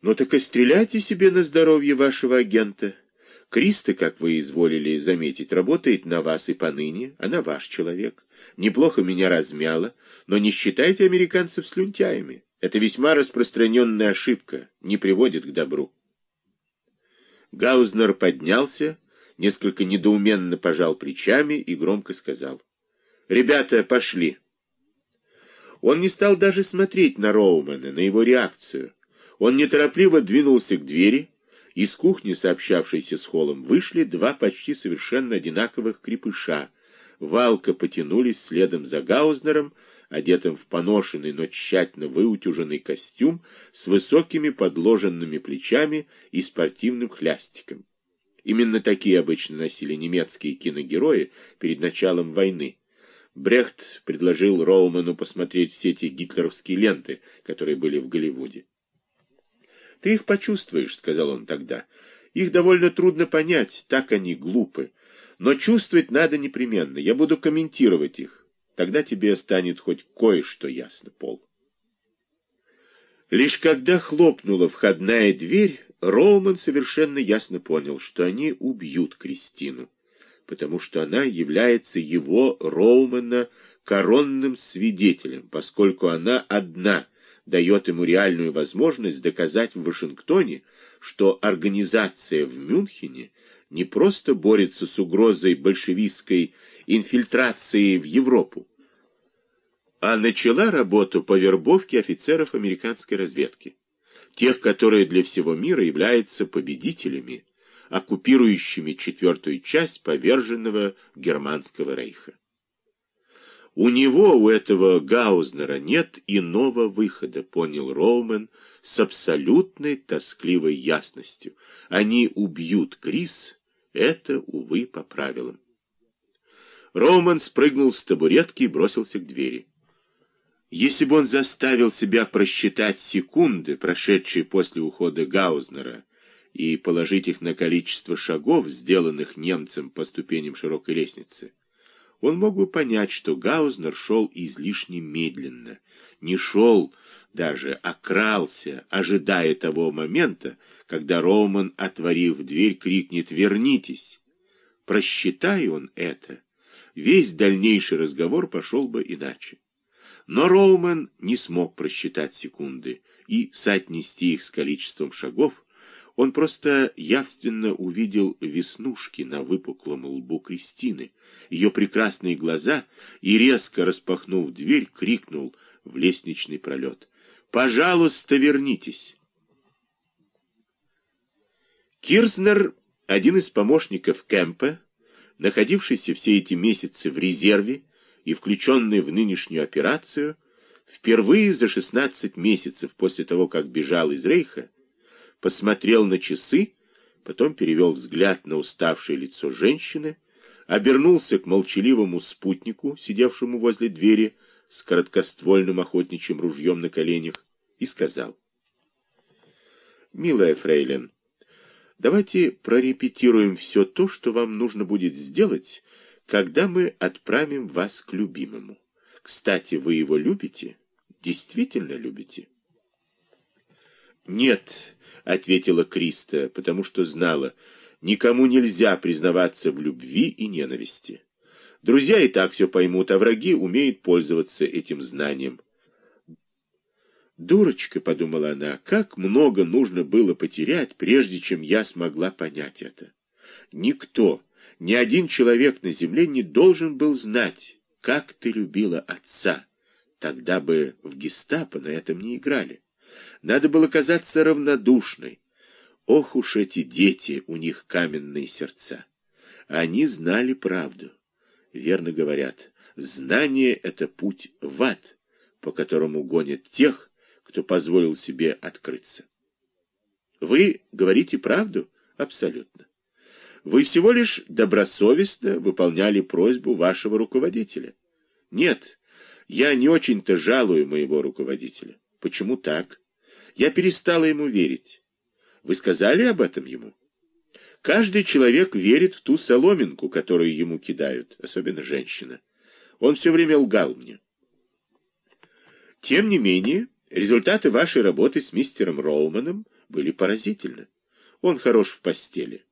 Ну так и стреляйте себе на здоровье вашего агента. Криста, как вы изволили заметить, работает на вас и поныне, она ваш человек. Неплохо меня размяла, но не считайте американцев слюнтяями. Это весьма распространенная ошибка, не приводит к добру. Гаузнер поднялся, несколько недоуменно пожал плечами и громко сказал. «Ребята, пошли!» Он не стал даже смотреть на Роумана, на его реакцию. Он неторопливо двинулся к двери, из кухни, сообщавшейся с холлом, вышли два почти совершенно одинаковых крепыша. Валка потянулись следом за Гаузнером, одетым в поношенный, но тщательно выутюженный костюм с высокими подложенными плечами и спортивным хлястиком. Именно такие обычно носили немецкие киногерои перед началом войны. Брехт предложил Роуману посмотреть все те гитлеровские ленты, которые были в Голливуде. Ты их почувствуешь, — сказал он тогда. Их довольно трудно понять, так они глупы. Но чувствовать надо непременно. Я буду комментировать их. Тогда тебе станет хоть кое-что ясно, Пол. Лишь когда хлопнула входная дверь, Роуман совершенно ясно понял, что они убьют Кристину, потому что она является его, Роумана, коронным свидетелем, поскольку она одна — дает ему реальную возможность доказать в Вашингтоне, что организация в Мюнхене не просто борется с угрозой большевистской инфильтрации в Европу, а начала работу по вербовке офицеров американской разведки, тех, которые для всего мира являются победителями, оккупирующими четвертую часть поверженного германского рейха. У него, у этого Гаузнера, нет иного выхода, понял Роумен с абсолютной тоскливой ясностью. Они убьют Крис, это, увы, по правилам. Роуман спрыгнул с табуретки и бросился к двери. Если бы он заставил себя просчитать секунды, прошедшие после ухода Гаузнера, и положить их на количество шагов, сделанных немцем по ступеням широкой лестницы, он мог бы понять, что Гаузнер шел излишне медленно, не шел даже, а крался, ожидая того момента, когда Роуман, отворив дверь, крикнет «Вернитесь!». Просчитай он это, весь дальнейший разговор пошел бы иначе. Но Роуман не смог просчитать секунды и соотнести их с количеством шагов, он просто явственно увидел веснушки на выпуклом лбу Кристины, ее прекрасные глаза, и, резко распахнув дверь, крикнул в лестничный пролет. «Пожалуйста, вернитесь!» Кирснер, один из помощников Кэмпа, находившийся все эти месяцы в резерве и включенный в нынешнюю операцию, впервые за 16 месяцев после того, как бежал из Рейха, посмотрел на часы, потом перевел взгляд на уставшее лицо женщины, обернулся к молчаливому спутнику, сидевшему возле двери с короткоствольным охотничьим ружьем на коленях, и сказал. «Милая фрейлин, давайте прорепетируем все то, что вам нужно будет сделать, когда мы отправим вас к любимому. Кстати, вы его любите? Действительно любите?» «Нет», — ответила Криста, потому что знала, никому нельзя признаваться в любви и ненависти. Друзья и так все поймут, а враги умеют пользоваться этим знанием. «Дурочка», — подумала она, — «как много нужно было потерять, прежде чем я смогла понять это. Никто, ни один человек на земле не должен был знать, как ты любила отца. Тогда бы в гестапо на этом не играли». Надо было казаться равнодушной. Ох уж эти дети, у них каменные сердца. Они знали правду. Верно говорят, знание — это путь в ад, по которому гонят тех, кто позволил себе открыться. Вы говорите правду? Абсолютно. Вы всего лишь добросовестно выполняли просьбу вашего руководителя. Нет, я не очень-то жалую моего руководителя. Почему так? Я перестала ему верить. Вы сказали об этом ему? Каждый человек верит в ту соломинку, которую ему кидают, особенно женщина. Он все время лгал мне. Тем не менее, результаты вашей работы с мистером Роуманом были поразительны. Он хорош в постели.